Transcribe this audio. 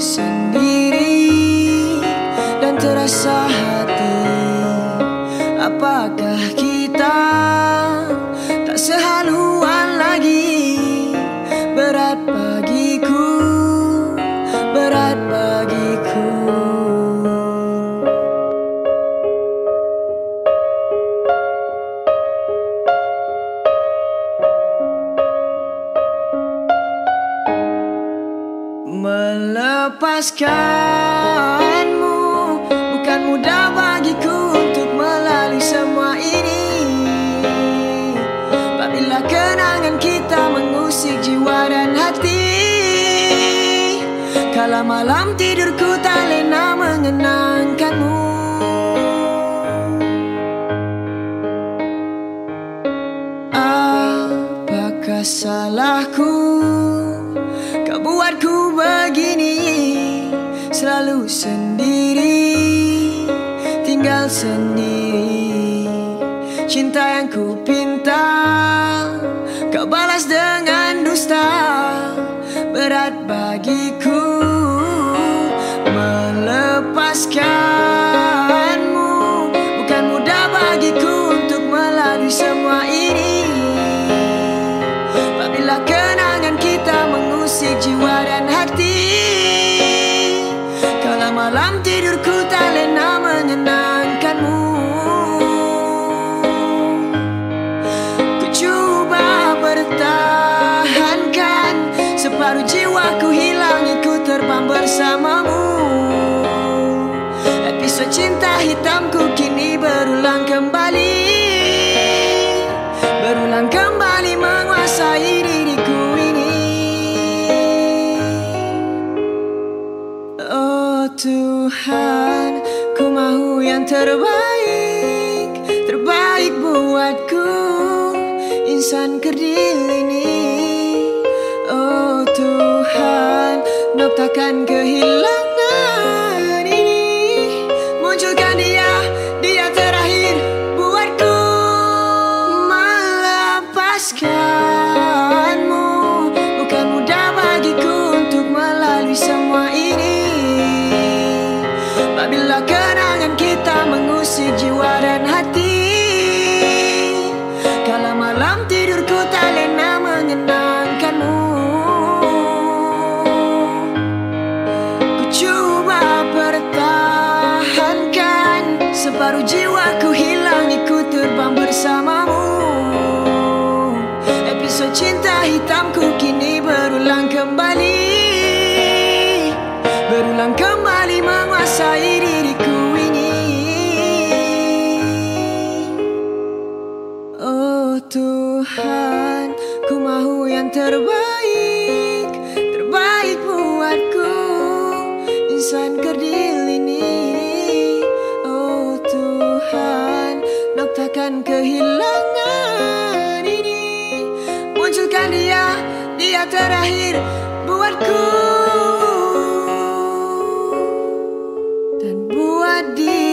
sendiri dan terasa Melepaskanmu bukan mudah bagiku untuk melalui semua ini. Apabila kenangan kita mengusik jiwa dan hati Kala malam tidurku tak lena mengenangkanmu Selalu sendiri. Tinggal sendiri. Cinta yang ku pinta Kau balas dengan dusta. Berat bagiku Melepaskanmu. Bukan mudah bagiku Untuk melalui semua ini. Apabila kenangan kita mengusik jiwa dan hati Jiwaku hilang ikut terbang bersamamu. Episod cinta hitamku kini berulang kembali. Berulang kembali menguasai diriku ini. Oh Tuhan, ku mahu yang terbaik. Terbaik buatku, insan kerdil Tuhan, noktakan kehilangan ini. Munculkan dia, dia terakhir. Buatku Melepaskanmu. Bukan mudah bagiku untuk melalui semua ini. Apabila Separuh jiwaku hilang ikut terbang bersamamu. Episod cinta hitamku kini berulang kembali. Berulang kembali menguasai diriku ini. Oh Tuhan, ku mahu yang terbaik. Terbaik buatku, insan kehilangan ini. Munculkan dia, dia terakhir buatku. Dan buat dia